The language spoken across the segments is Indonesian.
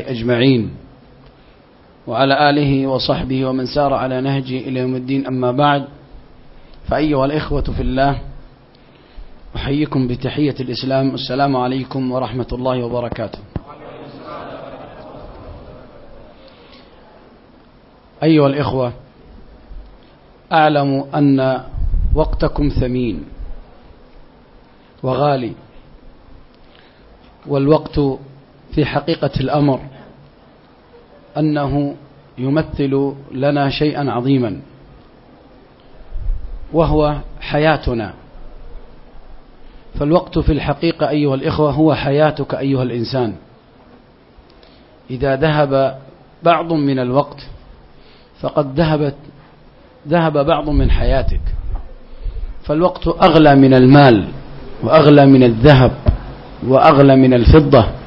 أجمعين. وعلى آله وصحبه ومن سار على نهجه إلى يوم الدين. أما بعد فأيها الإخوة في الله أحييكم بتحية الإسلام. السلام عليكم ورحمة الله وبركاته. أيها الإخوة أعلم أن وقتكم ثمين وغالي والوقت في حقيقة الأمر أنه يمثل لنا شيئا عظيما وهو حياتنا. فالوقت في الحقيقة أيها الإخوة هو حياتك أيها الإنسان. إذا ذهب بعض من الوقت فقد ذهبت ذهب بعض من حياتك. فالوقت أغلى من المال وأغلى من الذهب وأغلى من الفضة.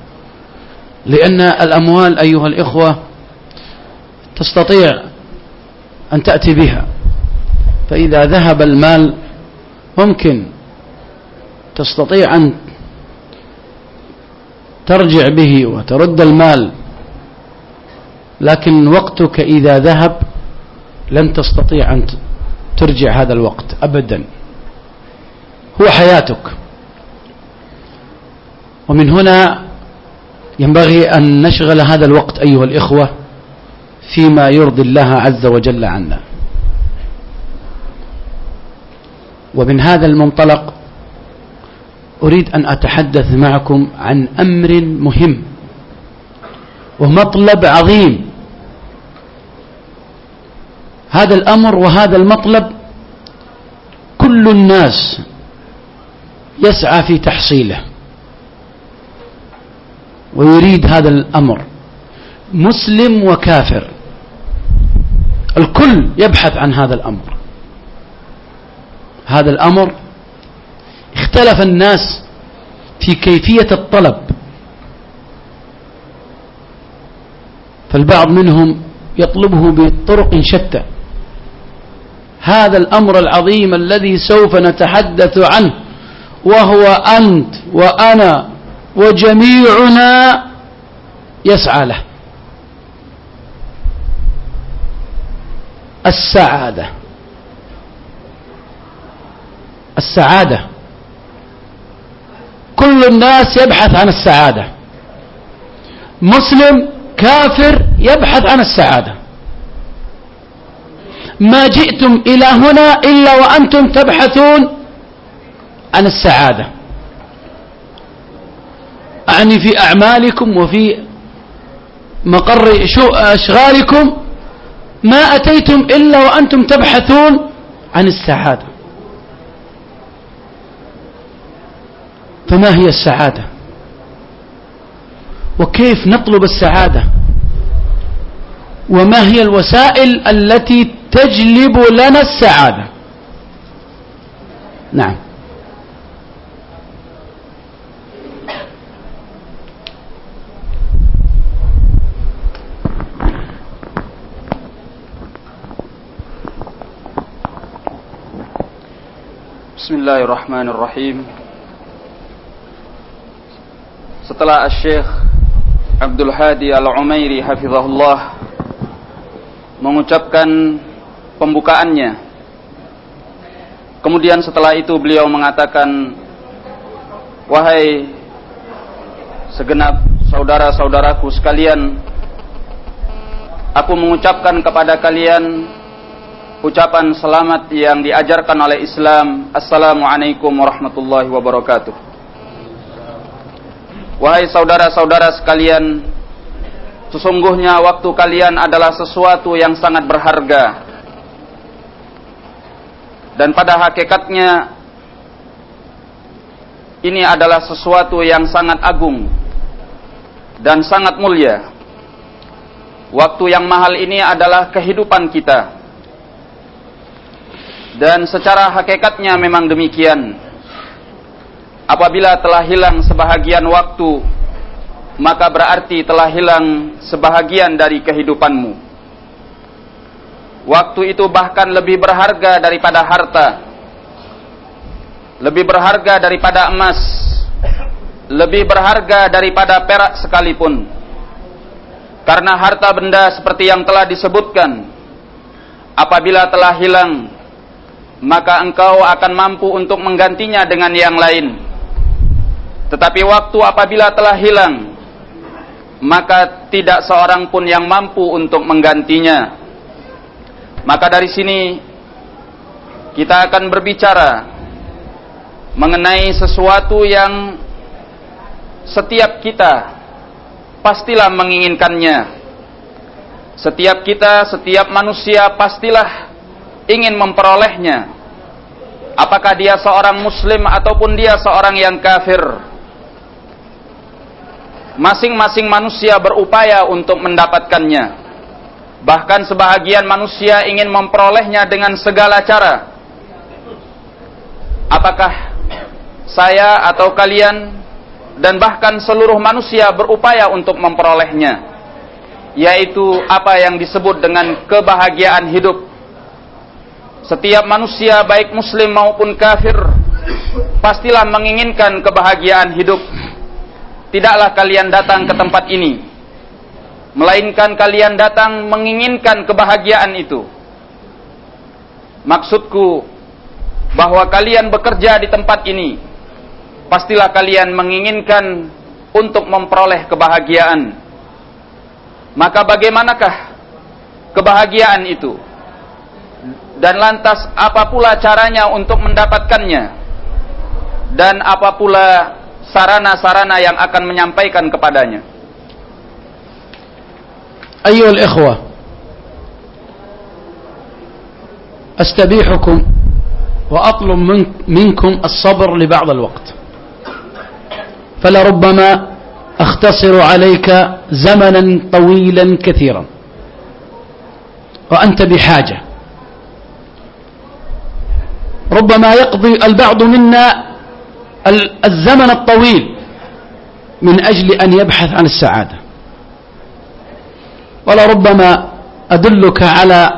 لأن الأموال أيها الإخوة تستطيع أن تأتي بها فإذا ذهب المال ممكن تستطيع أن ترجع به وترد المال لكن وقتك إذا ذهب لن تستطيع أن ترجع هذا الوقت أبدا. هو حياتك. ومن هنا ينبغي أن نشغل هذا الوقت أيها الإخوة فيما يرضي الله عز وجل عنا. ومن هذا المنطلق أريد أن أتحدث معكم عن أمر مهم ومطلب عظيم. هذا الأمر وهذا المطلب كل الناس يسعى في تحصيله. ويريد هذا الأمر. مسلم وكافر. الكل يبحث عن هذا الأمر. هذا الأمر اختلف الناس في كيفية الطلب. فالبعض منهم يطلبه بطرق شتى. هذا الأمر العظيم الذي سوف نتحدث عنه وهو أنت وأنا وجميعنا يسعى له. السعادة. السعادة. كل الناس يبحث عن السعادة. مسلم كافر يبحث عن السعادة. ما جئتم إلى هنا إلا وأنتم تبحثون عن السعادة. أعني في أعمالكم وفي مقر أشغالكم ما أتيتم إلا وأنتم تبحثون عن السعادة. فما هي السعادة؟ وكيف نطلب السعادة؟ وما هي الوسائل التي تجلب لنا السعادة؟ نعم. بسم الله الرحمن الرحيم setelah Syekh Abdul Hadi Al-Umairi hafizahullah mengucapkan pembukaannya kemudian setelah itu beliau mengatakan wahai segenap saudara-saudaraku sekalian aku mengucapkan kepada kalian ucapan selamat yang diajarkan oleh Islam. Assalamualaikum warahmatullahi wabarakatuh. Wahai saudara-saudara sekalian, sesungguhnya waktu kalian adalah sesuatu yang sangat berharga. Dan pada hakikatnya ini adalah sesuatu yang sangat agung dan sangat mulia. Waktu yang mahal ini adalah kehidupan kita dan secara hakikatnya memang demikian. Apabila telah hilang sebahagian waktu, maka berarti telah hilang sebahagian dari kehidupanmu. Waktu itu bahkan lebih berharga daripada harta. Lebih berharga daripada emas. Lebih berharga daripada perak sekalipun. Karena harta benda seperti yang telah disebutkan, apabila telah hilang, maka engkau akan mampu untuk menggantinya dengan yang lain. Tetapi waktu apabila telah hilang, maka tidak seorang pun yang mampu untuk menggantinya. Maka dari sini kita akan berbicara mengenai sesuatu yang setiap kita pastilah menginginkannya. Setiap kita, setiap manusia pastilah ingin memperolehnya. Apakah dia seorang muslim ataupun dia seorang yang kafir. Masing-masing manusia berupaya untuk mendapatkannya. Bahkan sebahagian manusia ingin memperolehnya dengan segala cara. Apakah saya atau kalian dan bahkan seluruh manusia berupaya untuk memperolehnya yaitu apa yang disebut dengan kebahagiaan hidup setiap manusia baik muslim maupun kafir pastilah menginginkan kebahagiaan hidup tidaklah kalian datang ke tempat ini melainkan kalian datang menginginkan kebahagiaan itu maksudku bahwa kalian bekerja di tempat ini pastilah kalian menginginkan untuk memperoleh kebahagiaan. Maka bagaimanakah kebahagiaan itu? Dan lantas apa pula caranya untuk mendapatkannya? Dan apa pula sarana-sarana yang akan menyampaikan kepadanya? Ayo ikhwah أستبيحكم وأطلب منكم الصبر لبعض الوقت فلربما أختصر عليك زمنا طويلا كثيرا وأنت بحاجة ربما يقضي البعض منا الزمن الطويل من أجل أن يبحث عن السعادة. ولربما أدلك على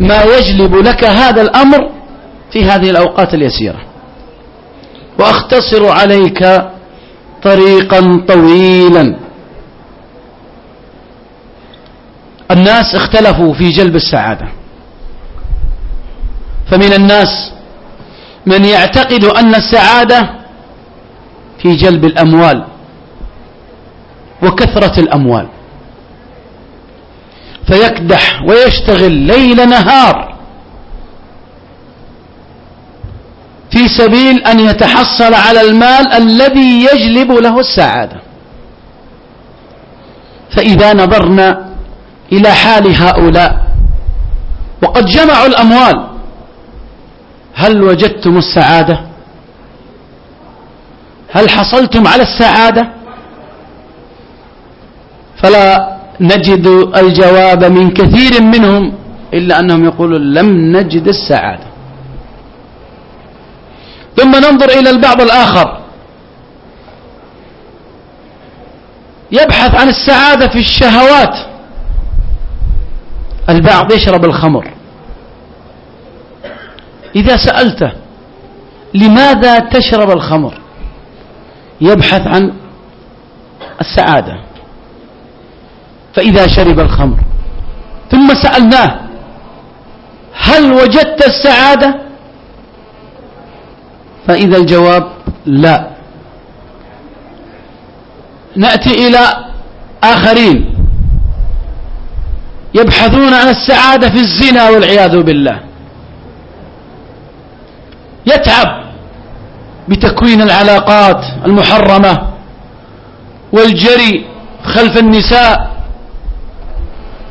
ما يجلب لك هذا الأمر في هذه الأوقات اليسيرة. وأختصر عليك طريقا طويلا. الناس اختلفوا في جلب السعادة. فمن الناس من يعتقد أن السعادة في جلب الأموال وكثرة الأموال. فيكدح ويشتغل ليل نهار في سبيل أن يتحصل على المال الذي يجلب له السعادة. فإذا نظرنا إلى حال هؤلاء وقد جمعوا الأموال هل وجدتم السعادة؟ هل حصلتم على السعادة؟ فلا نجد الجواب من كثير منهم إلا أنهم يقولون لم نجد السعادة. ثم ننظر إلى البعض الآخر. يبحث عن السعادة في الشهوات. البعض يشرب الخمر. إذا سألته لماذا تشرب الخمر؟ يبحث عن السعادة. فإذا شرب الخمر ثم سألناه هل وجدت السعادة؟ فإذا الجواب لا. نأتي إلى آخرين. يبحثون عن السعادة في الزنا والعياذ بالله. يتعب بتكوين العلاقات المحرمة والجري خلف النساء.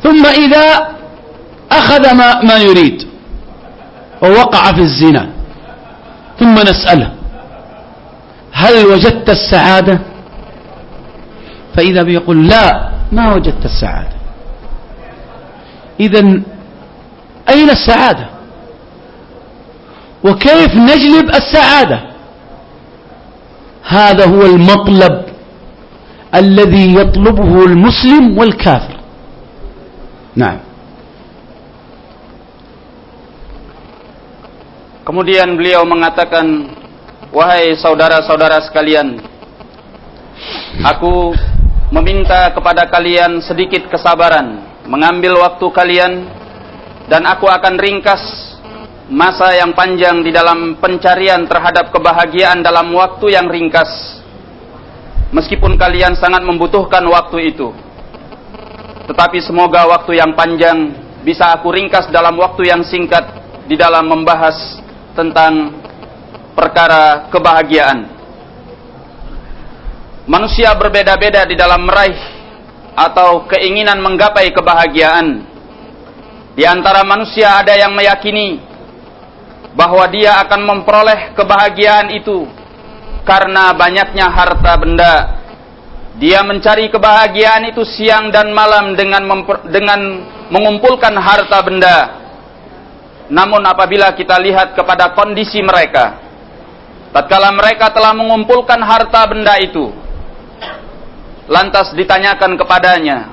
ثم إذا أخذ ما, ما يريد ووقع في الزنا ثم نسأله هل وجدت السعادة؟ فإذا بيقول لا ما وجدت السعادة. إذا أين السعادة؟ وكيف نجلب السعادة هذا هو المطلب الذي يطلبه المسلم والكافر نعم Kemudian beliau mengatakan, "Wahai saudara-saudara sekalian, aku meminta kepada kalian sedikit kesabaran, mengambil waktu kalian dan aku akan ringkas masa yang panjang di dalam pencarian terhadap kebahagiaan dalam waktu yang ringkas. Meskipun kalian sangat membutuhkan waktu itu. Tetapi semoga waktu yang panjang bisa aku ringkas dalam waktu yang singkat di dalam membahas tentang perkara kebahagiaan. Manusia berbeda-beda di dalam meraih atau keinginan menggapai kebahagiaan. Di antara manusia ada yang meyakini bahwa dia akan memperoleh kebahagiaan itu karena banyaknya harta benda. Dia mencari kebahagiaan itu siang dan malam dengan dengan mengumpulkan harta benda. Namun apabila kita lihat kepada kondisi mereka, tatkala mereka telah mengumpulkan harta benda itu, lantas ditanyakan kepadanya,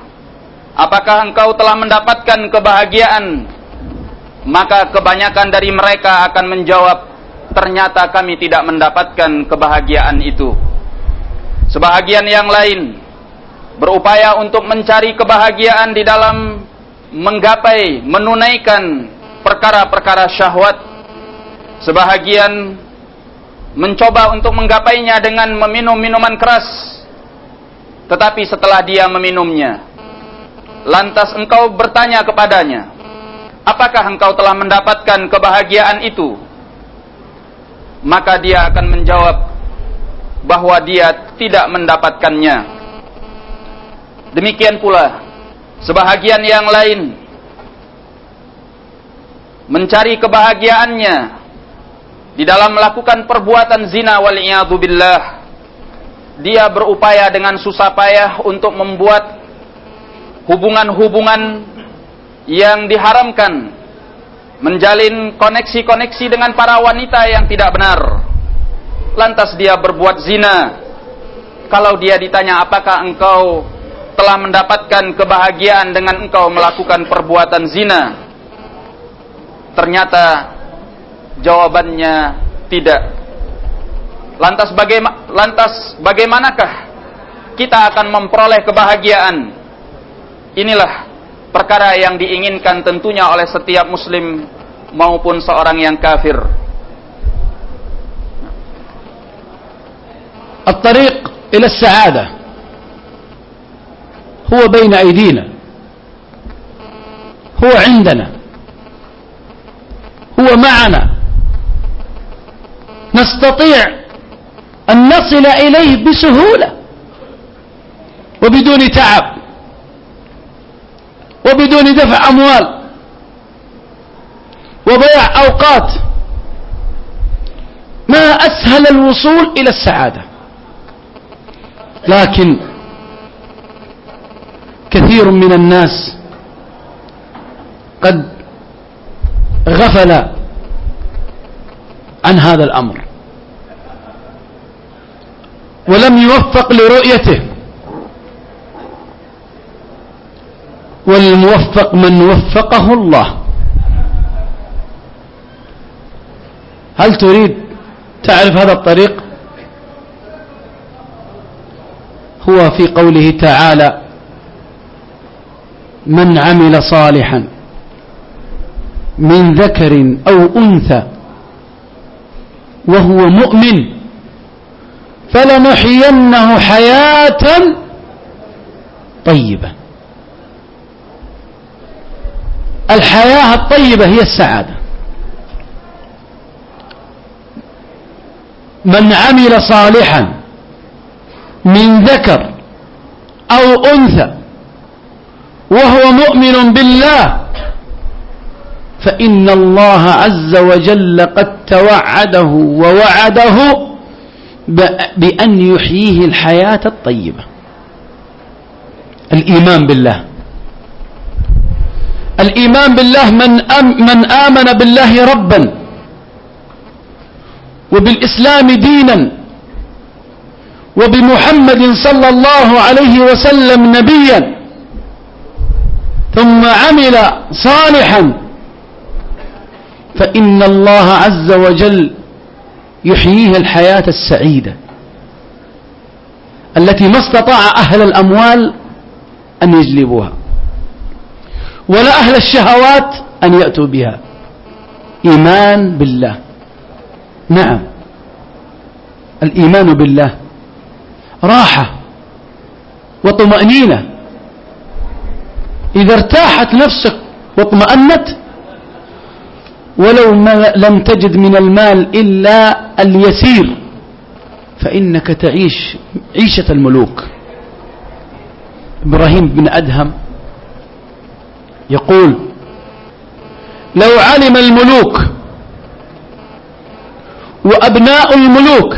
"Apakah engkau telah mendapatkan kebahagiaan maka kebanyakan dari mereka akan menjawab, ternyata kami tidak mendapatkan kebahagiaan itu. Sebahagian yang lain berupaya untuk mencari kebahagiaan di dalam menggapai, menunaikan perkara-perkara syahwat. Sebahagian mencoba untuk menggapainya dengan meminum minuman keras. Tetapi setelah dia meminumnya, lantas engkau bertanya kepadanya, apakah engkau telah mendapatkan kebahagiaan itu? Maka dia akan menjawab bahwa dia tidak mendapatkannya. Demikian pula sebahagian yang lain mencari kebahagiaannya di dalam melakukan perbuatan zina wal. Dia berupaya dengan susah payah untuk membuat hubungan-hubungan yang diharamkan menjalin koneksi-koneksi dengan para wanita yang tidak benar. Lantas dia berbuat zina. Kalau dia ditanya apakah engkau telah mendapatkan kebahagiaan dengan engkau melakukan perbuatan zina? Ternyata jawabannya tidak. Lantas bagaimana lantas bagaimanakah kita akan memperoleh kebahagiaan? Inilah perkara yang diinginkan tentunya oleh setiap muslim maupun seorang yang kafir. الطريق إلى السعادة هو بين أيدينا هو عندنا هو معنا نستطيع أن نصل إليه بسهولة وبدون تعب وبدون دفع أموال وضياع أوقات ما أسهل الوصول إلى السعادة. لكن كثير من الناس قد غفل عن هذا الأمر ولم يوفق لرؤيته. والموفق من وفقه الله. هل تريد تعرف هذا الطريق؟ هو في قوله تعالى من عمل صالحا من ذكر أو أنثى وهو مؤمن فلنحيينه حياة طيبة. الحياة الطيبة هي السعادة. من عمل صالحا من ذكر أو أنثى وهو مؤمن بالله فإن الله عز وجل قد توعده ووعده بأن يحييه الحياة الطيبة. الإيمان بالله. الإيمان بالله من, أم من آمن بالله ربا وبالإسلام دينا وبمحمد صلى الله عليه وسلم نبيا ثم عمل صالحا فإن الله عز وجل يحييه الحياة السعيدة التي ما استطاع أهل الأموال أن يجلبوها. ولا أهل الشهوات أن يأتوا بها. إيمان بالله. نعم. الإيمان بالله. راحة وطمأنينة. إذا ارتاحت نفسك واطمأنت ولو ما لم تجد من المال إلا اليسير فإنك تعيش عيشة الملوك. إبراهيم بن أدهم يقول لو علم الملوك وأبناء الملوك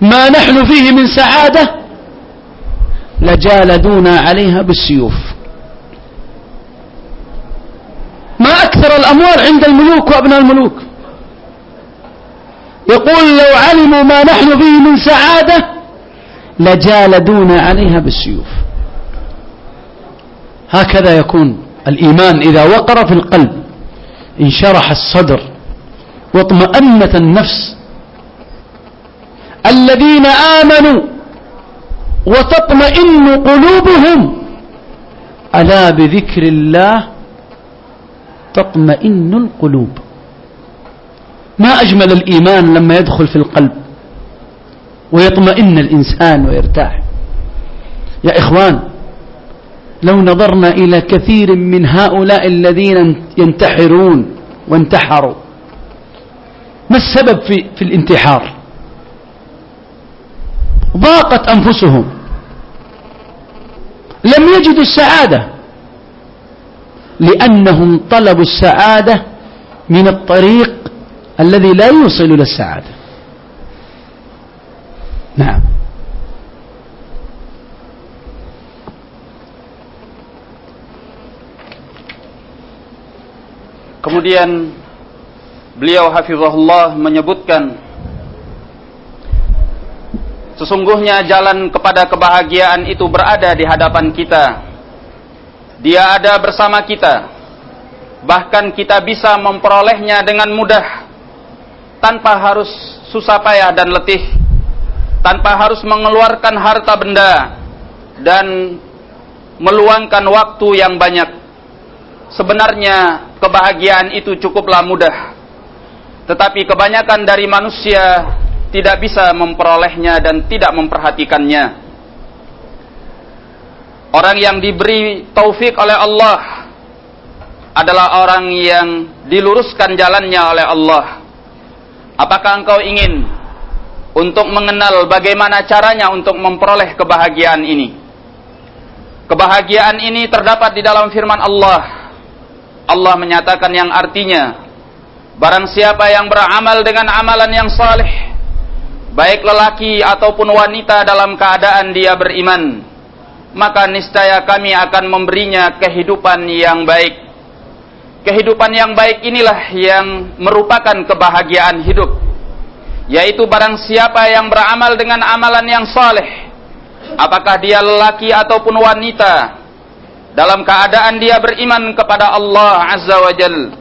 ما نحن فيه من سعادة لجالدونا عليها بالسيوف. ما أكثر الأموال عند الملوك وأبناء الملوك. يقول لو علموا ما نحن فيه من سعادة لجالدونا عليها بالسيوف. هكذا يكون الإيمان إذا وقر في القلب انشرح الصدر واطمأنت النفس. الذين آمنوا وتطمئن قلوبهم ألا بذكر الله تطمئن القلوب. ما أجمل الإيمان لما يدخل في القلب ويطمئن الإنسان ويرتاح. يا إخوان لو نظرنا إلى كثير من هؤلاء الذين ينتحرون وانتحروا ما السبب في, في الانتحار؟ ضاقت أنفسهم. لم يجدوا السعادة لأنهم طلبوا السعادة من الطريق الذي لا يوصل إلى السعادة. نعم. Kemudian beliau hafizahullah menyebutkan sesungguhnya jalan kepada kebahagiaan itu berada di hadapan kita. Dia ada bersama kita. Bahkan kita bisa memperolehnya dengan mudah tanpa harus susah payah dan letih, tanpa harus mengeluarkan harta benda dan meluangkan waktu yang banyak. Sebenarnya kebahagiaan itu cukuplah mudah. Tetapi kebanyakan dari manusia tidak bisa memperolehnya dan tidak memperhatikannya. Orang yang diberi taufik oleh Allah adalah orang yang diluruskan jalannya oleh Allah. Apakah engkau ingin untuk mengenal bagaimana caranya untuk memperoleh kebahagiaan ini? Kebahagiaan ini terdapat di dalam firman Allah. Allah menyatakan yang artinya, barang siapa yang beramal dengan amalan yang saleh, baik lelaki ataupun wanita dalam keadaan dia beriman, maka niscaya kami akan memberinya kehidupan yang baik. Kehidupan yang baik inilah yang merupakan kebahagiaan hidup. Yaitu barang siapa yang beramal dengan amalan yang saleh, apakah dia lelaki ataupun wanita, dalam keadaan dia beriman kepada Allah Azza wa Jal,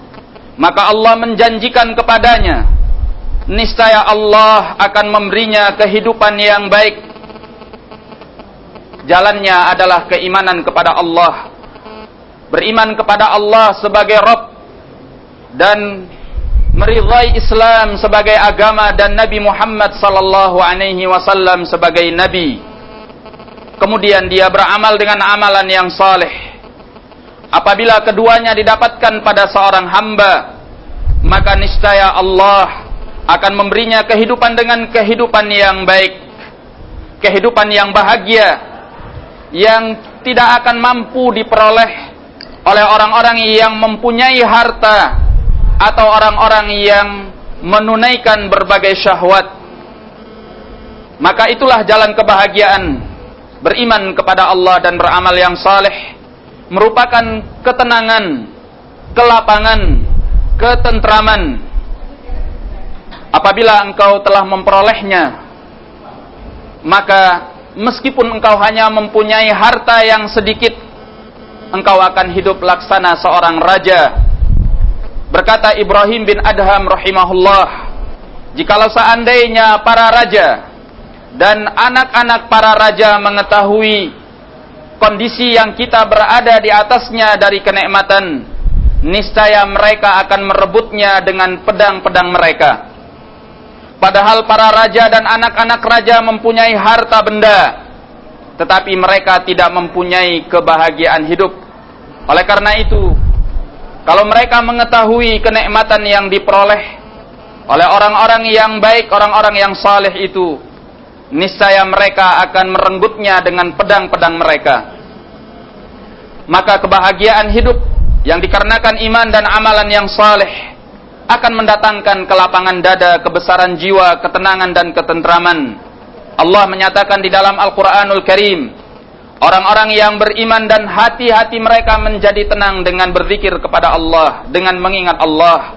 maka Allah menjanjikan kepadanya, niscaya Allah akan memberinya kehidupan yang baik. Jalannya adalah keimanan kepada Allah. Beriman kepada Allah sebagai Rabb dan meridai Islam sebagai agama dan Nabi Muhammad sallallahu alaihi wasallam sebagai nabi. Kemudian dia beramal dengan amalan yang saleh. Apabila keduanya didapatkan pada seorang hamba, maka niscaya Allah akan memberinya kehidupan dengan kehidupan yang baik, kehidupan yang bahagia, yang tidak akan mampu diperoleh oleh orang-orang yang mempunyai harta atau orang-orang yang menunaikan berbagai syahwat. Maka itulah jalan kebahagiaan. Beriman kepada Allah dan beramal yang saleh merupakan ketenangan, kelapangan, ketentraman. Apabila engkau telah memperolehnya, maka meskipun engkau hanya mempunyai harta yang sedikit, engkau akan hidup laksana seorang raja. Berkata Ibrahim bin Adham rahimahullah, jikalau seandainya para raja dan anak-anak para raja mengetahui kondisi yang kita berada di atasnya dari kenikmatan, niscaya mereka akan merebutnya dengan pedang-pedang mereka. Padahal para raja dan anak-anak raja mempunyai harta benda, tetapi mereka tidak mempunyai kebahagiaan hidup. Oleh karena itu, kalau mereka mengetahui kenikmatan yang diperoleh oleh orang-orang yang baik, orang-orang yang saleh itu, niscaya mereka akan merenggutnya dengan pedang-pedang mereka. Maka kebahagiaan hidup yang dikarenakan iman dan amalan yang saleh akan mendatangkan kelapangan dada, kebesaran jiwa, ketenangan dan ketentraman. Allah menyatakan di dalam Al-Qur'anul Karim, orang-orang yang beriman dan hati-hati mereka menjadi tenang dengan berzikir kepada Allah, dengan mengingat Allah.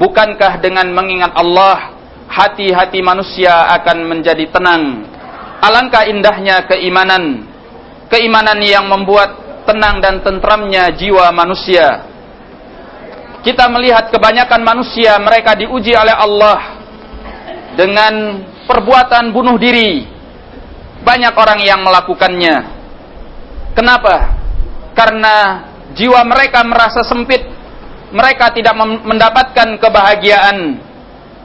Bukankah dengan mengingat Allah hati-hati manusia akan menjadi tenang. Alangkah indahnya keimanan. Keimanan yang membuat tenang dan tentramnya jiwa manusia. Kita melihat kebanyakan manusia mereka diuji oleh Allah dengan perbuatan bunuh diri. Banyak orang yang melakukannya. Kenapa? Karena jiwa mereka merasa sempit. Mereka tidak mendapatkan kebahagiaan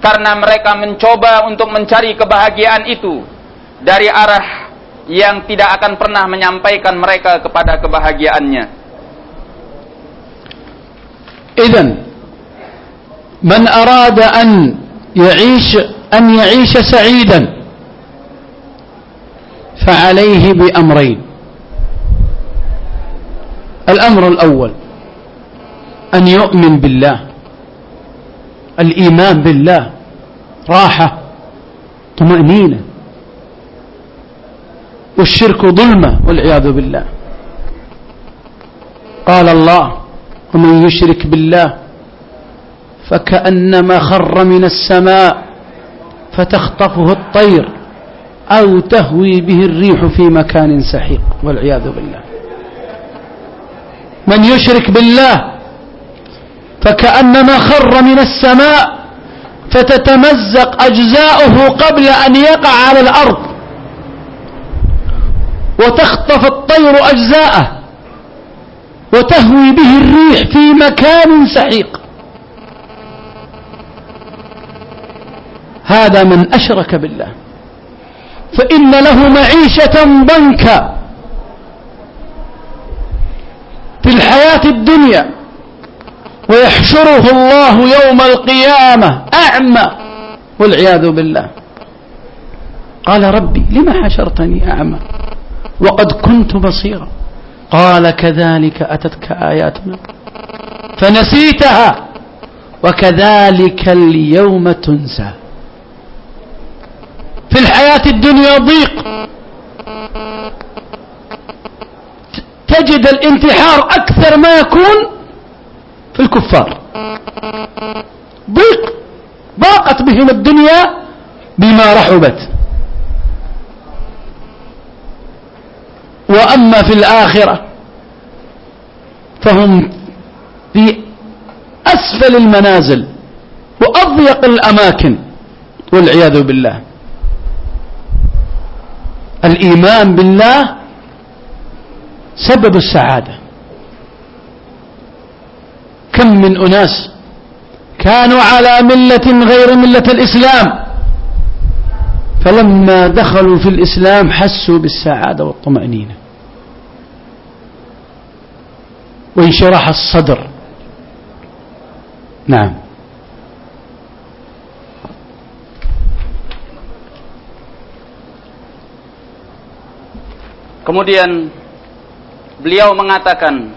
karena mereka mencoba untuk mencari kebahagiaan itu dari arah yang tidak akan pernah menyampaikan mereka kepada kebahagiaannya. إذن من أراد أن يعيش أن يعيش سعيدا فعليه بأمرين الأمر الأول أن يؤمن بالله الإيمان بالله راحة طمأنينة. والشرك ظلمة والعياذ بالله. قال الله ومن يشرك بالله فكأنما خر من السماء فتخطفه الطير أو تهوي به الريح في مكان سحيق. والعياذ بالله. من يشرك بالله فكأنما خر من السماء فتتمزق أجزاؤه قبل أن يقع على الأرض. وتخطف الطير أجزاءه وتهوي به الريح في مكان سحيق. هذا من أشرك بالله. فإن له معيشة ضنكا في الحياة الدنيا. ويحشره الله يوم القيامة. أعمى. والعياذ بالله. قال ربي لما حشرتني أعمى؟ وقد كنت بصيرا. قال كذلك أتتك آياتنا. فنسيتها. وكذلك اليوم تنسى. في الحياة الدنيا ضيق. تجد الانتحار أكثر ما يكون في الكفار. ضيق ضاقت بهم الدنيا بما رحبت. وأما في الآخرة فهم في أسفل المنازل وأضيق الأماكن والعياذ بالله. الإيمان بالله سبب السعادة. كم من أناس كانوا على ملة غير ملة الإسلام فلما دخلوا في الإسلام حسوا بالسعادة والطمأنينة وانشراح الصدر. نعم. Kemudian beliau mengatakan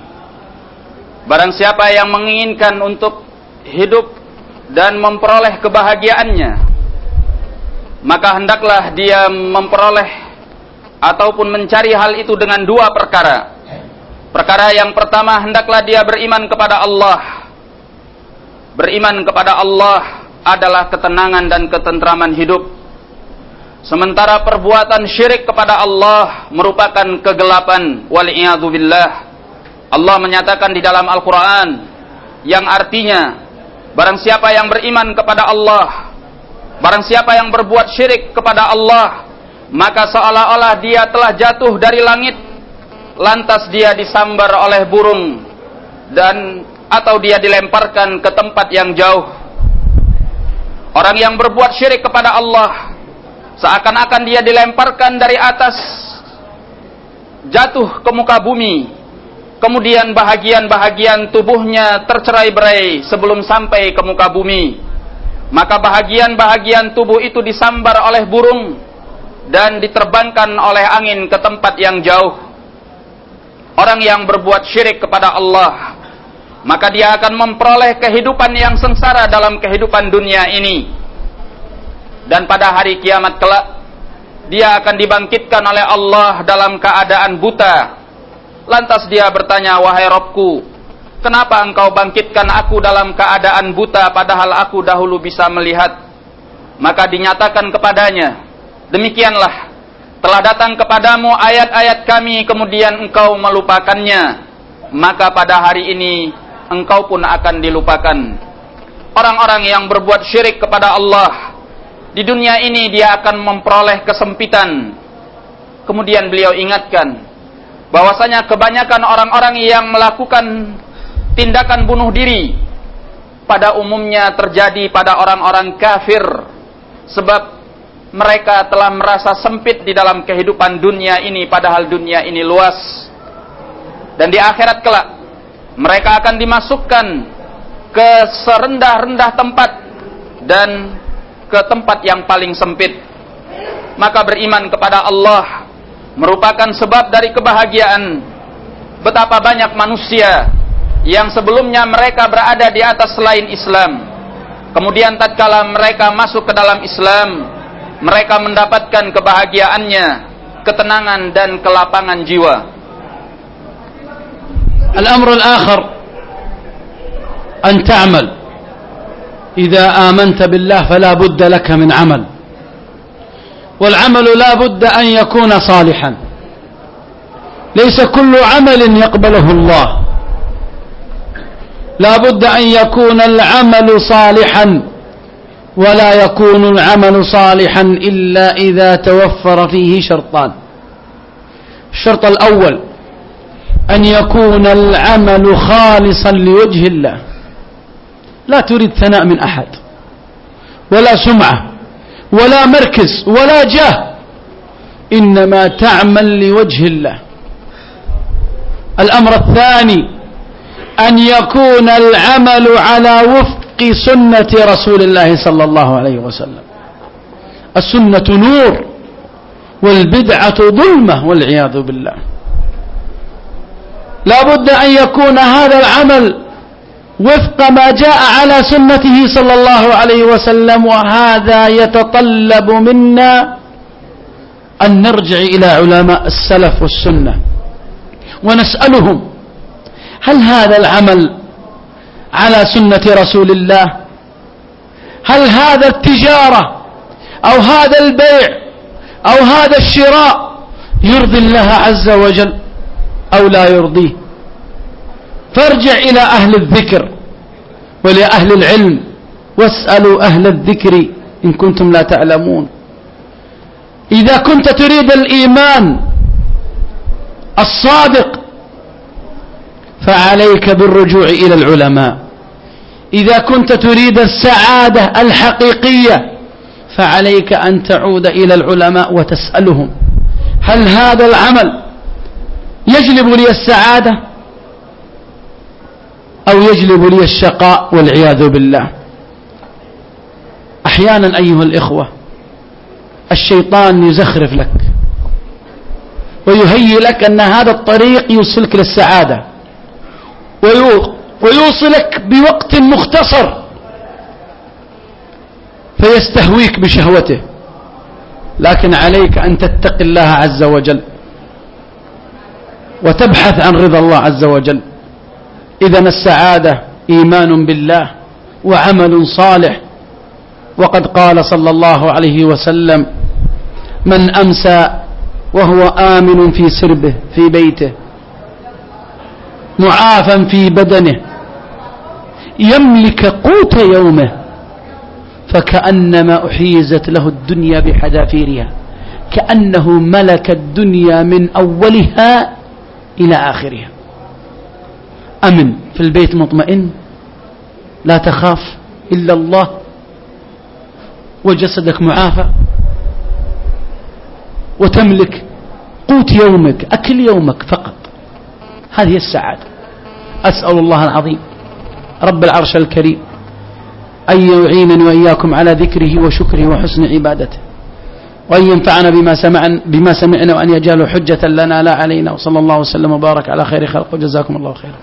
Barang siapa yang menginginkan untuk hidup dan memperoleh kebahagiaannya, maka hendaklah dia memperoleh ataupun mencari hal itu dengan dua perkara. Perkara yang pertama hendaklah dia beriman kepada Allah. Beriman kepada Allah adalah ketenangan dan ketentraman hidup. Sementara perbuatan syirik kepada Allah merupakan kegelapan wal billah Allah menyatakan di dalam Al-Quran yang artinya barang siapa yang beriman kepada Allah barang siapa yang berbuat syirik kepada Allah maka seolah-olah dia telah jatuh dari langit lantas dia disambar oleh burung dan atau dia dilemparkan ke tempat yang jauh. Orang yang berbuat syirik kepada Allah seakan-akan dia dilemparkan dari atas jatuh ke muka bumi kemudian bahagian-bahagian tubuhnya tercerai-berai sebelum sampai ke muka bumi. Maka bahagian-bahagian tubuh itu disambar oleh burung dan diterbangkan oleh angin ke tempat yang jauh. Orang yang berbuat syirik kepada Allah maka dia akan memperoleh kehidupan yang sengsara dalam kehidupan dunia ini. Dan pada hari kiamat kelak dia akan dibangkitkan oleh Allah dalam keadaan buta lantas dia bertanya wahai Robku kenapa engkau bangkitkan aku dalam keadaan buta padahal aku dahulu bisa melihat? Maka dinyatakan kepadanya demikianlah telah datang kepadamu ayat-ayat kami kemudian engkau melupakannya. Maka pada hari ini engkau pun akan dilupakan. Orang-orang yang berbuat syirik kepada Allah di dunia ini dia akan memperoleh kesempitan. Kemudian beliau ingatkan bahwasanya kebanyakan orang-orang yang melakukan tindakan bunuh diri pada umumnya terjadi pada orang-orang kafir sebab mereka telah merasa sempit di dalam kehidupan dunia ini padahal dunia ini luas dan di akhirat kelak mereka akan dimasukkan ke serendah-rendah tempat dan ke tempat yang paling sempit. Maka beriman kepada Allah merupakan sebab dari kebahagiaan betapa banyak manusia yang sebelumnya mereka berada di atas selain Islam. Kemudian tatkala mereka masuk ke dalam Islam mereka mendapatkan kebahagiaannya ketenangan dan kelapangan jiwa. Al-amru al-akhir an ta'mal. Idza فلا بد لك من عمل amal. والعمل لا بد أن يكون صالحا. ليس كل عمل يقبله الله. لا بد أن يكون العمل صالحا ولا يكون العمل صالحا إلا إذا توفر فيه شرطان. الشرط الأول أن يكون العمل خالصا لوجه الله. لا تريد ثناء من أحد ولا سمعة. ولا مركز ولا جاه. إنما تعمل لوجه الله. الأمر الثاني أن يكون العمل على وفق سنة رسول الله صلى الله عليه وسلم. السنة نور والبدعة ظلمة والعياذ بالله. لا بد أن يكون هذا العمل وفق ما جاء على سنته صلى الله عليه وسلم وهذا يتطلب منا أن نرجع إلى علماء السلف والسنة ونسألهم هل هذا العمل على سنة رسول الله؟ هل هذا التجارة أو هذا البيع أو هذا الشراء يرضي الله عز وجل أو لا يرضيه؟ فارجع إلى أهل الذكر ولأهل العلم. واسألوا أهل الذكر إن كنتم لا تعلمون. إذا كنت تريد الإيمان الصادق فعليك بالرجوع إلى العلماء. إذا كنت تريد السعادة الحقيقية فعليك أن تعود إلى العلماء وتسألهم هل هذا العمل يجلب لي السعادة؟ أو يجلب لي الشقاء والعياذ بالله. أحيانا أيها الإخوة الشيطان يزخرف لك ويهيئ لك أن هذا الطريق يوصلك للسعادة ويوصلك بوقت مختصر فيستهويك بشهوته. لكن عليك أن تتقي الله عز وجل وتبحث عن رضا الله عز وجل. إذا السعادة إيمان بالله وعمل صالح. وقد قال صلى الله عليه وسلم من أمسى وهو آمن في سربه في بيته معافا في بدنه يملك قوت يومه فكأنما أحيزت له الدنيا بحذافيرها كأنه ملك الدنيا من أولها إلى آخرها. أمن في البيت مطمئن؟ لا تخاف إلا الله. وجسدك معافى. وتملك قوت يومك أكل يومك فقط. هذه السعادة. أسأل الله العظيم رب العرش الكريم أن يعينني وإياكم على ذكره وشكره وحسن عبادته وأن ينفعنا بما سمعنا, بما سمعنا وأن يجعله حجة لنا لا علينا. وصلى الله وسلم وبارك على خير خلق وجزاكم الله خيرا.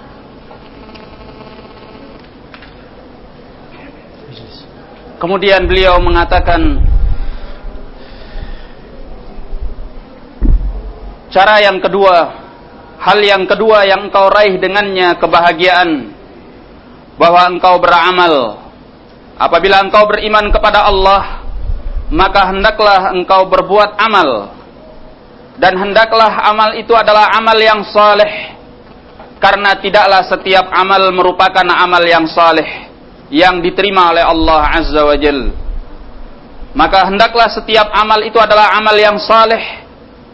Kemudian beliau mengatakan cara yang kedua, hal yang kedua yang engkau raih dengannya kebahagiaan bahwa engkau beramal. Apabila engkau beriman kepada Allah, maka hendaklah engkau berbuat amal. Dan hendaklah amal itu adalah amal yang saleh. Karena tidaklah setiap amal merupakan amal yang saleh yang diterima oleh Allah Azza wa Jal. Maka hendaklah setiap amal itu adalah amal yang saleh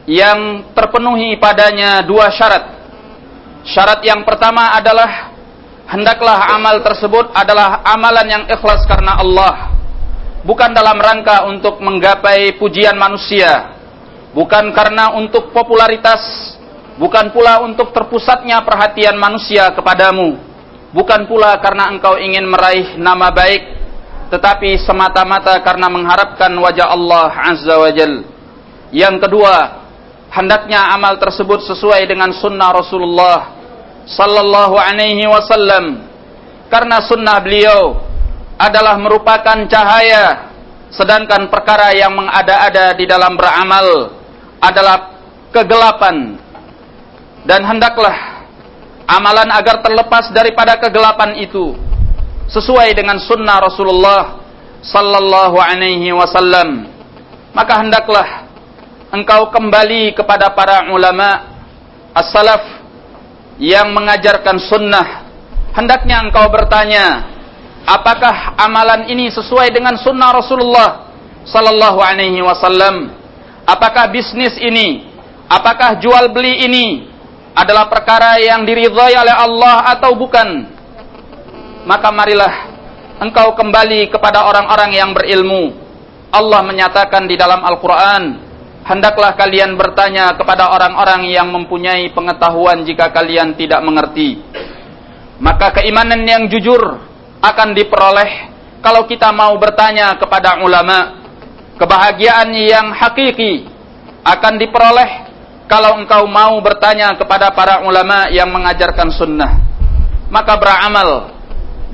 yang terpenuhi padanya dua syarat. Syarat yang pertama adalah hendaklah amal tersebut adalah amalan yang ikhlas karena Allah. Bukan dalam rangka untuk menggapai pujian manusia. Bukan karena untuk popularitas. Bukan pula untuk terpusatnya perhatian manusia kepadamu bukan pula karena engkau ingin meraih nama baik, tetapi semata-mata karena mengharapkan wajah Allah Azza wa Jal. Yang kedua, hendaknya amal tersebut sesuai dengan sunnah Rasulullah sallallahu alaihi wasallam. Karena sunnah beliau adalah merupakan cahaya, sedangkan perkara yang mengada-ada di dalam beramal adalah kegelapan. Dan hendaklah amalan agar terlepas daripada kegelapan itu. Sesuai dengan sunnah Rasulullah sallallahu alaihi wasallam. Maka hendaklah engkau kembali kepada para ulama as-salaf yang mengajarkan sunnah. Hendaknya engkau bertanya apakah amalan ini sesuai dengan sunnah Rasulullah sallallahu alaihi wasallam? Apakah bisnis ini? Apakah jual beli ini adalah perkara yang diridhai oleh Allah atau bukan? Maka marilah engkau kembali kepada orang-orang yang berilmu. Allah menyatakan di dalam Al-Quran hendaklah kalian bertanya kepada orang-orang yang mempunyai pengetahuan jika kalian tidak mengerti. Maka keimanan yang jujur akan diperoleh kalau kita mau bertanya kepada ulama. Kebahagiaan yang hakiki akan diperoleh kalau engkau mau bertanya kepada para ulama yang mengajarkan sunnah, maka beramal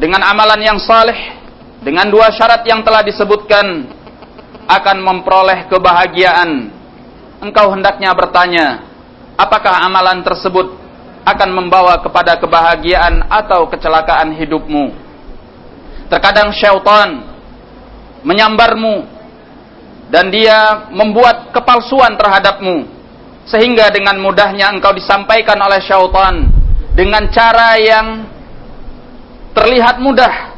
dengan amalan yang saleh, dengan dua syarat yang telah disebutkan, akan memperoleh kebahagiaan. Engkau hendaknya bertanya, apakah amalan tersebut akan membawa kepada kebahagiaan atau kecelakaan hidupmu? Terkadang syaitan menyambarmu dan dia membuat kepalsuan terhadapmu sehingga dengan mudahnya engkau disampaikan oleh syaitan dengan cara yang terlihat mudah,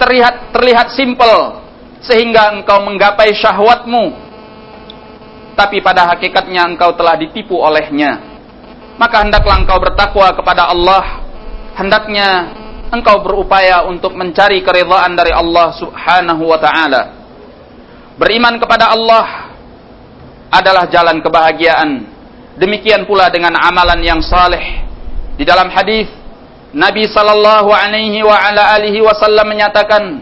terlihat terlihat simpel sehingga engkau menggapai syahwatmu. Tapi pada hakikatnya engkau telah ditipu olehnya. Maka hendaklah engkau bertakwa kepada Allah. Hendaknya engkau berupaya untuk mencari keridhaan dari Allah Subhanahu wa taala. Beriman kepada Allah adalah jalan kebahagiaan Demikian pula dengan amalan yang saleh. Di dalam hadis Nabi sallallahu alaihi wa ala alihi wasallam menyatakan,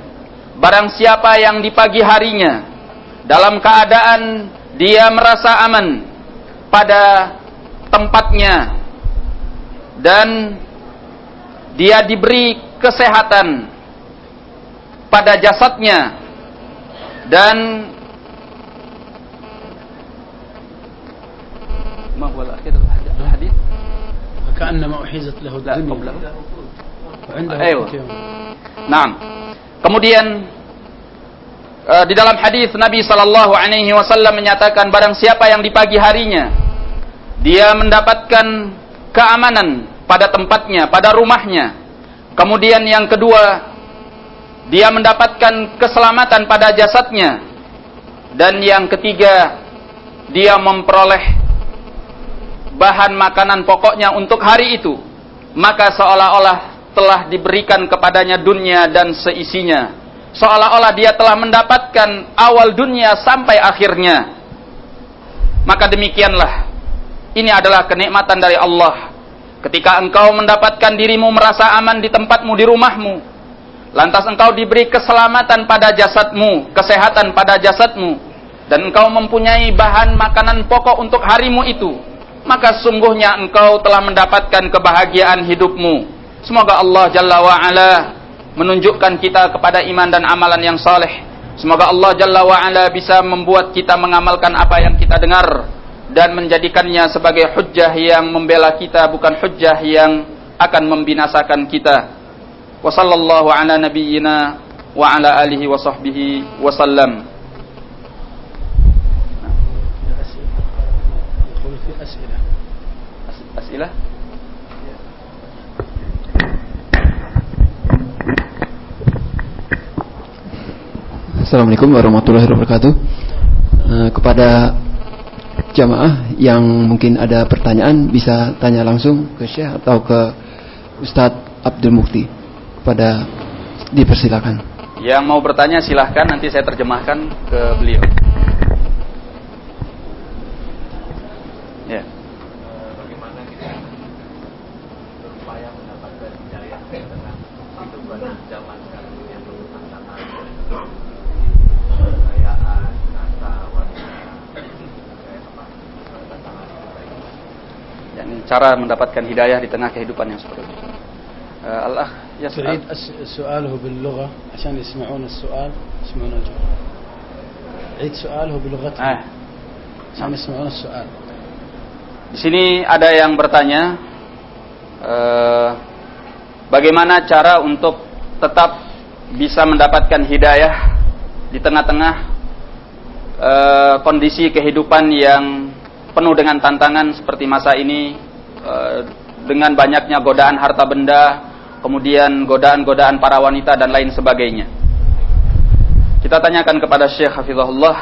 barang siapa yang di pagi harinya dalam keadaan dia merasa aman pada tempatnya dan dia diberi kesehatan pada jasadnya dan ما هو الأخير الحديث فكأنما أحيزت له الدنيا وعنده أيوة نعم kemudian uh, di dalam hadis Nabi Shallallahu Alaihi Wasallam menyatakan barang siapa yang di pagi harinya dia mendapatkan keamanan pada tempatnya, pada rumahnya. Kemudian yang kedua, dia mendapatkan keselamatan pada jasadnya. Dan yang ketiga, dia memperoleh bahan makanan pokoknya untuk hari itu, maka seolah-olah telah diberikan kepadanya dunia dan seisinya. Seolah-olah dia telah mendapatkan awal dunia sampai akhirnya. Maka demikianlah. Ini adalah kenikmatan dari Allah. Ketika engkau mendapatkan dirimu merasa aman di tempatmu, di rumahmu. Lantas engkau diberi keselamatan pada jasadmu, kesehatan pada jasadmu. Dan engkau mempunyai bahan makanan pokok untuk harimu itu maka sungguhnya engkau telah mendapatkan kebahagiaan hidupmu. Semoga Allah Jalla wa'ala menunjukkan kita kepada iman dan amalan yang saleh. Semoga Allah Jalla wa'ala bisa membuat kita mengamalkan apa yang kita dengar dan menjadikannya sebagai hujjah yang membela kita bukan hujjah yang akan membinasakan kita. Wa sallallahu ala nabiyyina wa ala alihi wa sahbihi wa sallam. Asilah? Assalamualaikum warahmatullahi wabarakatuh. Eh, kepada jamaah yang mungkin ada pertanyaan Bisa tanya langsung ke Syekh atau ke Ustadz Abdul Mukti Kepada dipersilakan. Yang mau bertanya silahkan nanti saya terjemahkan ke beliau. cara mendapatkan hidayah di tengah kehidupan yang seperti itu. Uh, Allah ya تريد سؤاله باللغة عشان يسمعون السؤال يسمعون الجواب عيد سؤاله بلغتهم ah. عشان يسمعون السؤال Di sini ada yang bertanya uh, bagaimana cara untuk tetap bisa mendapatkan hidayah di tengah-tengah uh, kondisi kehidupan yang penuh dengan tantangan seperti masa ini Eh, Eh, dengan banyaknya godaan harta benda, kemudian godaan-godaan para wanita dan lain sebagainya. Kita tanyakan kepada Syekh Hafizahullah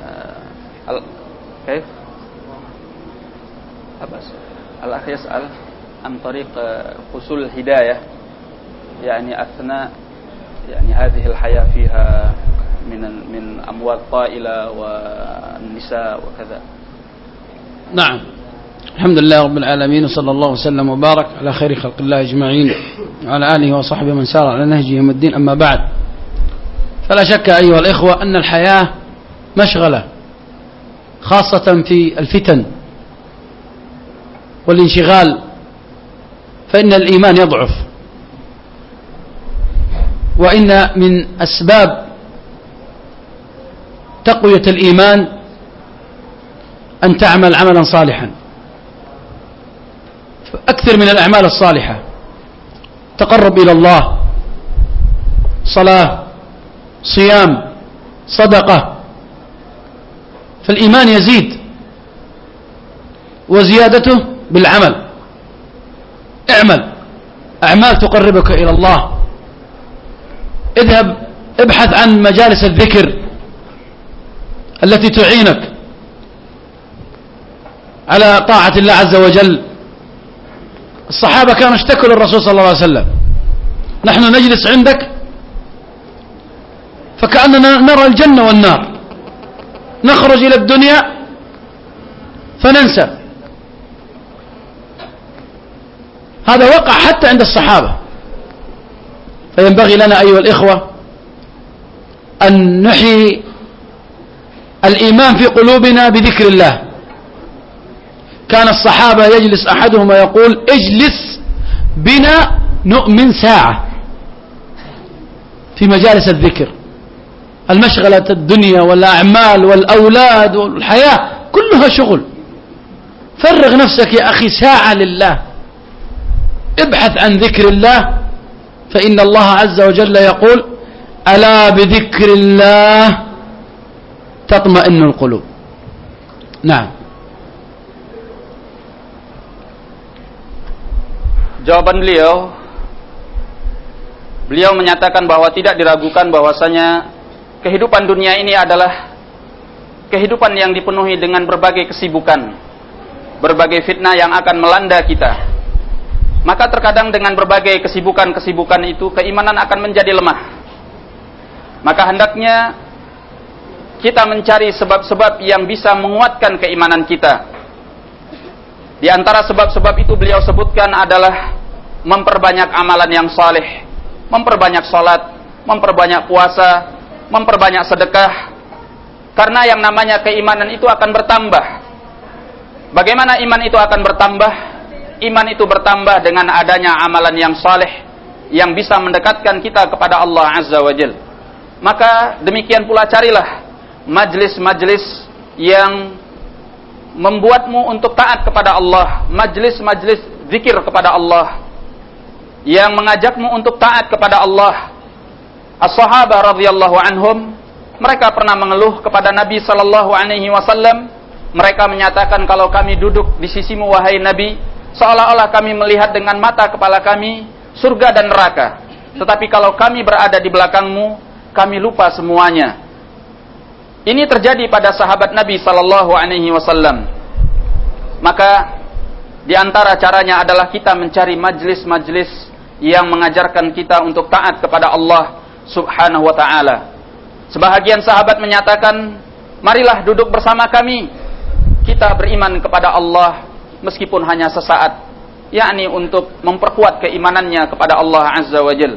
eh, Al Kaif apa Al Akhyas Al an tariq eh, usul hidayah yakni asna, yakni hadhihi al haya fiha min min amwal taila wa nisa wa kadza. Naam. الحمد لله رب العالمين وصلى الله وسلم وبارك على خير خلق الله أجمعين وعلى آله وصحبه من سار على نهجه يوم الدين أما بعد. فلا شك أيها الإخوة أن الحياة مشغلة خاصة في الفتن والانشغال فإن الإيمان يضعف. وإن من أسباب تقوية الإيمان أن تعمل عملا صالحا. أكثر من الأعمال الصالحة. تقرب إلى الله. صلاة صيام صدقة. فالإيمان يزيد. وزيادته بالعمل. اعمل. أعمال تقربك إلى الله. اذهب ابحث عن مجالس الذكر التي تعينك على طاعة الله عز وجل. الصحابة كانوا اشتكوا للرسول صلى الله عليه وسلم. نحن نجلس عندك فكأننا نرى الجنة والنار. نخرج إلى الدنيا فننسى. هذا وقع حتى عند الصحابة. فينبغي لنا أيها الإخوة أن نحيي الإيمان في قلوبنا بذكر الله. كان الصحابة يجلس أحدهم ويقول اجلس بنا نؤمن ساعة. في مجالس الذكر. المشغلة الدنيا والأعمال والأولاد والحياة كلها شغل. فرغ نفسك يا أخي ساعة لله. ابحث عن ذكر الله فإن الله عز وجل يقول ألا بذكر الله تطمئن القلوب. نعم. Jawaban beliau Beliau menyatakan bahwa tidak diragukan bahwasanya kehidupan dunia ini adalah kehidupan yang dipenuhi dengan berbagai kesibukan, berbagai fitnah yang akan melanda kita. Maka terkadang dengan berbagai kesibukan-kesibukan itu keimanan akan menjadi lemah. Maka hendaknya kita mencari sebab-sebab yang bisa menguatkan keimanan kita. Di antara sebab-sebab itu beliau sebutkan adalah memperbanyak amalan yang saleh, memperbanyak salat, memperbanyak puasa, memperbanyak sedekah, karena yang namanya keimanan itu akan bertambah. Bagaimana iman itu akan bertambah? Iman itu bertambah dengan adanya amalan yang saleh yang bisa mendekatkan kita kepada Allah Azza wa Jal. Maka demikian pula carilah majlis-majlis yang membuatmu untuk taat kepada Allah, majlis-majlis zikir kepada Allah yang mengajakmu untuk taat kepada Allah. As-sahabah radhiyallahu anhum mereka pernah mengeluh kepada Nabi Sallallahu Alaihi Wasallam. Mereka menyatakan kalau kami duduk di sisimu wahai Nabi, seolah-olah kami melihat dengan mata kepala kami surga dan neraka. Tetapi kalau kami berada di belakangmu, kami lupa semuanya. Ini terjadi pada sahabat Nabi Sallallahu Alaihi Wasallam. Maka di antara caranya adalah kita mencari majlis-majlis yang mengajarkan kita untuk taat kepada Allah Subhanahu wa taala. Sebahagian sahabat menyatakan, marilah duduk bersama kami. Kita beriman kepada Allah meskipun hanya sesaat. Yakni untuk memperkuat keimanannya kepada Allah Azza wa Jal.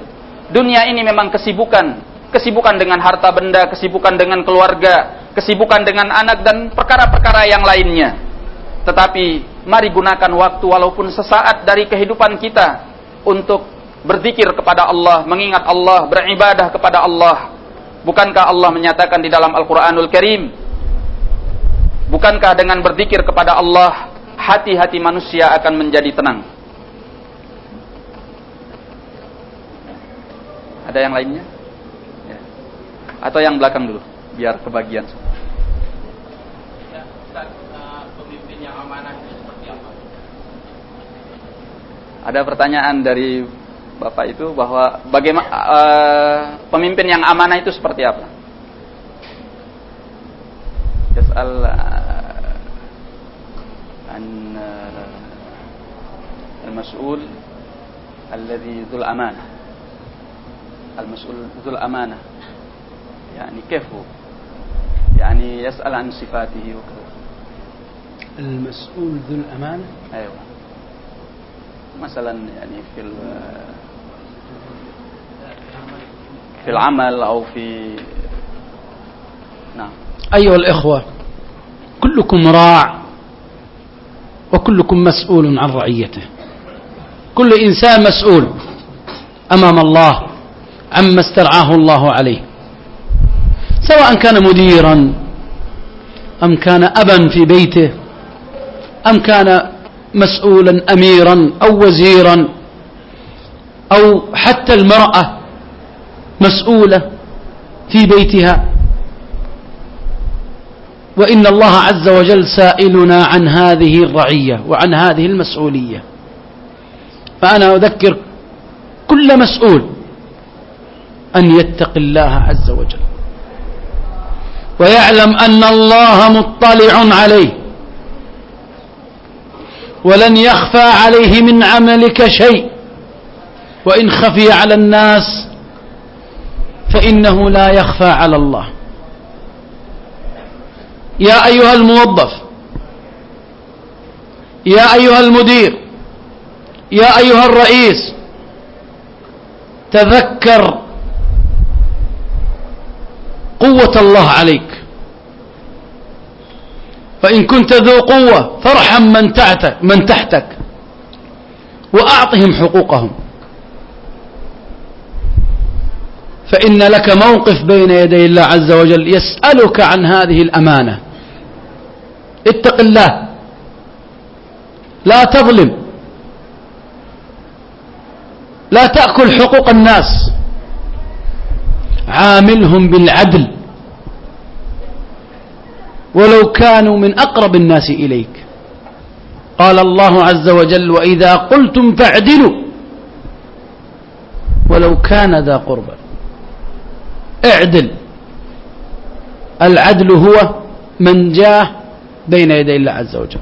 Dunia ini memang kesibukan. Kesibukan dengan harta benda, kesibukan dengan keluarga, kesibukan dengan anak dan perkara-perkara yang lainnya. Tetapi mari gunakan waktu walaupun sesaat dari kehidupan kita untuk berzikir kepada Allah, mengingat Allah, beribadah kepada Allah Bukankah Allah menyatakan di dalam Al-Quranul Karim? Bukankah dengan berzikir kepada Allah, hati-hati manusia akan menjadi tenang? Ada yang lainnya? Ya. Atau yang belakang dulu, biar kebagian. Ada pertanyaan dari Bapak itu bahwa bagaimana uh, pemimpin yang amanah itu seperti apa? Yas'al an uh, al-mas'ul alladhi dhul amanah. Al-mas'ul dhul amanah. يعني كيف هو؟ يعني يسأل عن صفاته وكذا. المسؤول ذو الأمانة؟ أيوه. مثلا يعني في في العمل أو في نعم أيها الإخوة كلكم راع وكلكم مسؤول عن رعيته كل إنسان مسؤول أمام الله عما استرعاه الله عليه سواء كان مديرا أم كان أبا في بيته أم كان مسؤولا أميرا أو وزيرا أو حتى المرأة مسؤولة في بيتها. وإن الله عز وجل سائلنا عن هذه الرعية وعن هذه المسؤولية. فأنا أذكر كل مسؤول أن يتق الله عز وجل. ويعلم أن الله مطلع عليه. ولن يخفى عليه من عملك شيء. وإن خفي على الناس فإنه لا يخفى على الله. يا أيها الموظف يا أيها المدير يا أيها الرئيس تذكر قوة الله عليك. فإن كنت ذو قوة فارحم من تحتك, من تحتك وأعطهم حقوقهم. فإن لك موقف بين يدي الله عز وجل يسألك عن هذه الأمانة. اتق الله. لا تظلم. لا تأكل حقوق الناس. عاملهم بالعدل. ولو كانوا من أقرب الناس إليك. قال الله عز وجل وإذا قلتم فاعدلوا ولو كان ذا قربى اعدل. العدل هو منجاه بين يدي الله عز وجل.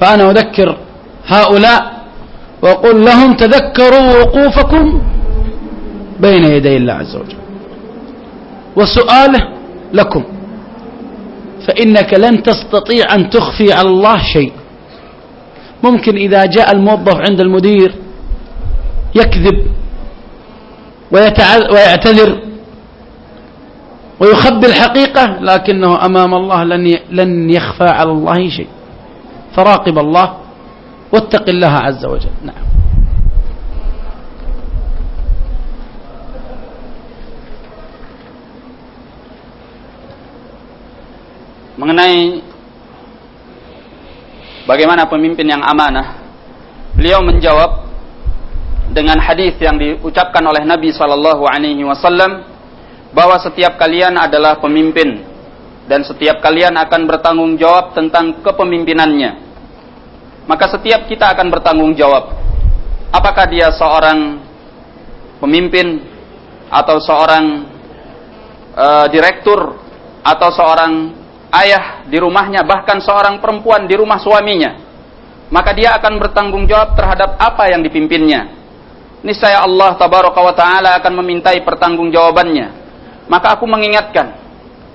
فأنا أذكر هؤلاء وأقول لهم تذكروا وقوفكم بين يدي الله عز وجل. وسؤاله لكم. فإنك لن تستطيع أن تخفي على الله شيء. ممكن إذا جاء الموظف عند المدير يكذب ويعتذر ويخبي الحقيقة لكنه أمام الله لن لن يخفى على الله شيء. فراقب الله واتق الله عز وجل. نعم. Mengenai bagaimana pemimpin yang amanah beliau menjawab dengan hadis yang diucapkan oleh Nabi sallallahu alaihi wasallam bahwa setiap kalian adalah pemimpin dan setiap kalian akan bertanggung jawab tentang kepemimpinannya. Maka setiap kita akan bertanggung jawab. Apakah dia seorang pemimpin atau seorang uh, direktur atau seorang ayah di rumahnya bahkan seorang perempuan di rumah suaminya maka dia akan bertanggung jawab terhadap apa yang dipimpinnya niscaya Allah tabaraka wa taala akan memintai pertanggungjawabannya maka aku mengingatkan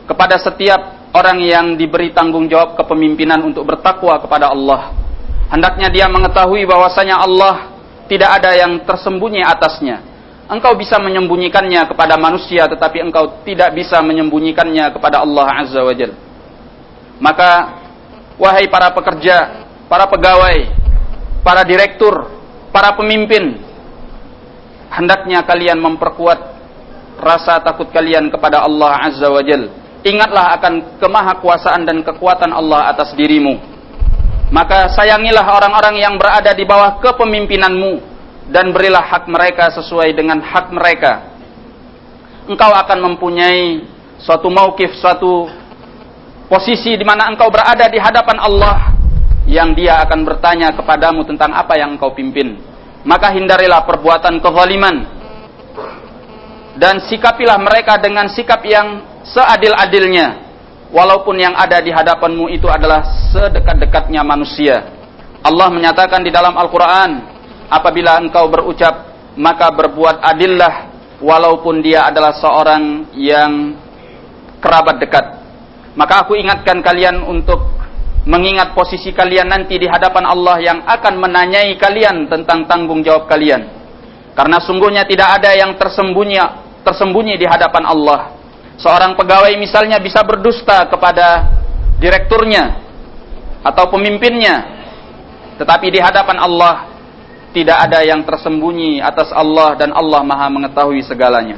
kepada setiap orang yang diberi tanggung jawab kepemimpinan untuk bertakwa kepada Allah. Hendaknya dia mengetahui bahwasanya Allah tidak ada yang tersembunyi atasnya. Engkau bisa menyembunyikannya kepada manusia tetapi engkau tidak bisa menyembunyikannya kepada Allah Azza wa Jal. Maka wahai para pekerja, para pegawai, para direktur, para pemimpin, hendaknya kalian memperkuat rasa takut kalian kepada Allah Azza wa Jal. Ingatlah akan kemahakuasaan dan kekuatan Allah atas dirimu. Maka sayangilah orang-orang yang berada di bawah kepemimpinanmu dan berilah hak mereka sesuai dengan hak mereka. Engkau akan mempunyai suatu maukif, suatu posisi di mana engkau berada di hadapan Allah yang dia akan bertanya kepadamu tentang apa yang engkau pimpin. Maka hindarilah perbuatan kezaliman, dan sikapilah mereka dengan sikap yang seadil-adilnya. Walaupun yang ada di hadapanmu itu adalah sedekat-dekatnya manusia. Allah menyatakan di dalam Al-Quran apabila engkau berucap maka berbuat adillah walaupun dia adalah seorang yang kerabat dekat maka aku ingatkan kalian untuk mengingat posisi kalian nanti di hadapan Allah yang akan menanyai kalian tentang tanggung jawab kalian karena sungguhnya tidak ada yang tersembunyi tersembunyi di hadapan Allah. Seorang pegawai misalnya bisa berdusta kepada direkturnya atau pemimpinnya, tetapi di hadapan Allah tidak ada yang tersembunyi atas Allah dan Allah Maha mengetahui segalanya.